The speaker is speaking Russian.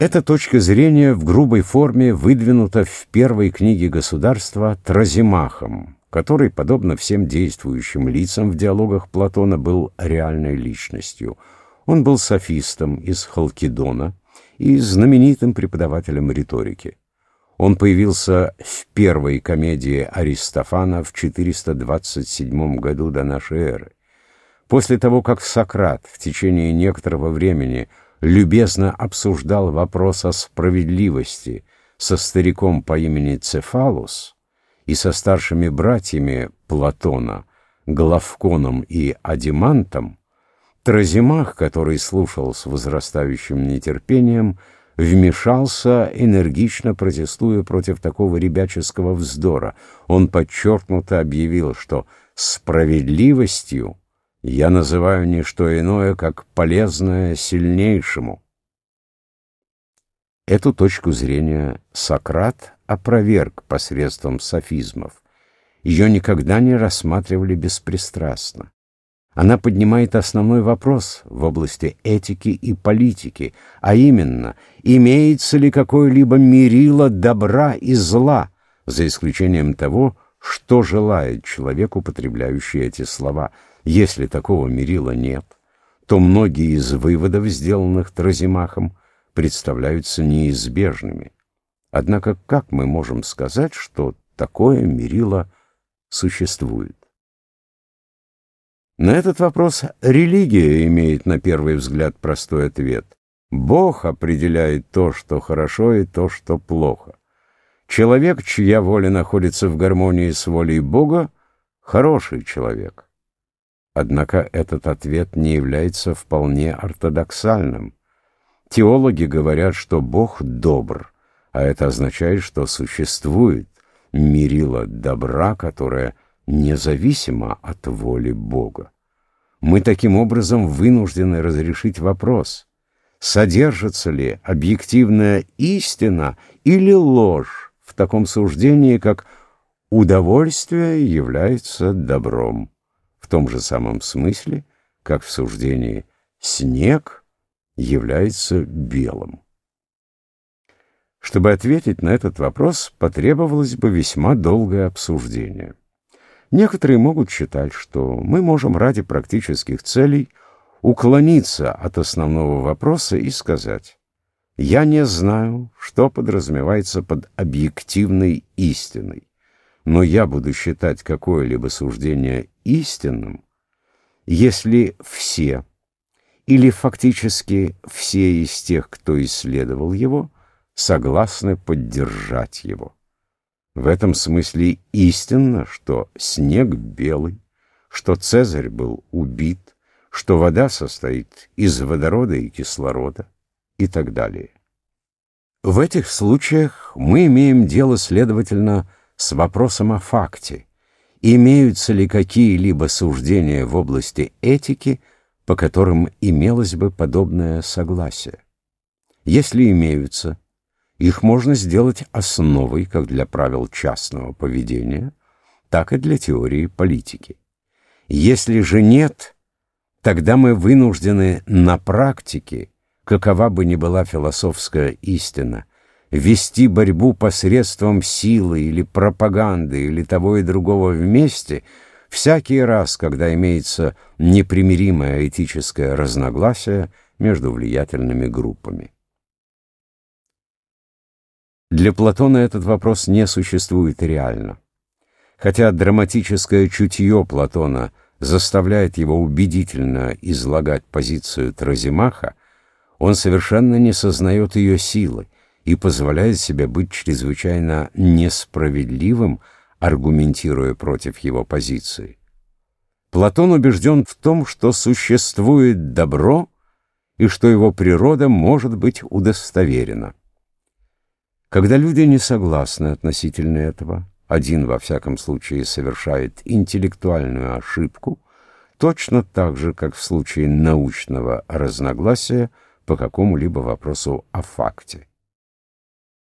Эта точка зрения в грубой форме выдвинута в первой книге государства Тразимахом, который, подобно всем действующим лицам в диалогах Платона, был реальной личностью. Он был софистом из Халкидона и знаменитым преподавателем риторики. Он появился в первой комедии Аристофана в 427 году до нашей эры. После того, как Сократ в течение некоторого времени – любезно обсуждал вопрос о справедливости со стариком по имени Цефалус и со старшими братьями Платона, Главконом и Адимантом, Тразимах, который слушал с возрастающим нетерпением, вмешался, энергично протестуя против такого ребяческого вздора. Он подчеркнуто объявил, что справедливостью я называю не что иное, как полезное сильнейшему. Эту точку зрения Сократ опроверг посредством софизмов. Ее никогда не рассматривали беспристрастно. Она поднимает основной вопрос в области этики и политики, а именно, имеется ли какое-либо мерило добра и зла, за исключением того, что желает человек, употребляющий эти слова – если такого мерила нет, то многие из выводов, сделанных Тразимахом, представляются неизбежными. Однако как мы можем сказать, что такое мерило существует? На этот вопрос религия имеет на первый взгляд простой ответ. Бог определяет то, что хорошо, и то, что плохо. Человек, чья воля находится в гармонии с волей Бога, хороший человек. Однако этот ответ не является вполне ортодоксальным. Теологи говорят, что Бог добр, а это означает, что существует мерило добра, которое независимо от воли Бога. Мы таким образом вынуждены разрешить вопрос, содержится ли объективная истина или ложь в таком суждении, как удовольствие является добром в том же самом смысле, как в суждении «снег является белым». Чтобы ответить на этот вопрос, потребовалось бы весьма долгое обсуждение. Некоторые могут считать, что мы можем ради практических целей уклониться от основного вопроса и сказать «Я не знаю, что подразумевается под объективной истиной но я буду считать какое-либо суждение истинным, если все или фактически все из тех, кто исследовал его, согласны поддержать его. В этом смысле истинно, что снег белый, что Цезарь был убит, что вода состоит из водорода и кислорода и так далее. В этих случаях мы имеем дело, следовательно, с вопросом о факте, имеются ли какие-либо суждения в области этики, по которым имелось бы подобное согласие. Если имеются, их можно сделать основой как для правил частного поведения, так и для теории политики. Если же нет, тогда мы вынуждены на практике, какова бы ни была философская истина, вести борьбу посредством силы или пропаганды или того и другого вместе, всякий раз, когда имеется непримиримое этическое разногласие между влиятельными группами. Для Платона этот вопрос не существует реально. Хотя драматическое чутье Платона заставляет его убедительно излагать позицию Тразимаха, он совершенно не сознает ее силы, и позволяет себе быть чрезвычайно несправедливым, аргументируя против его позиции. Платон убежден в том, что существует добро и что его природа может быть удостоверена. Когда люди не согласны относительно этого, один во всяком случае совершает интеллектуальную ошибку, точно так же, как в случае научного разногласия по какому-либо вопросу о факте.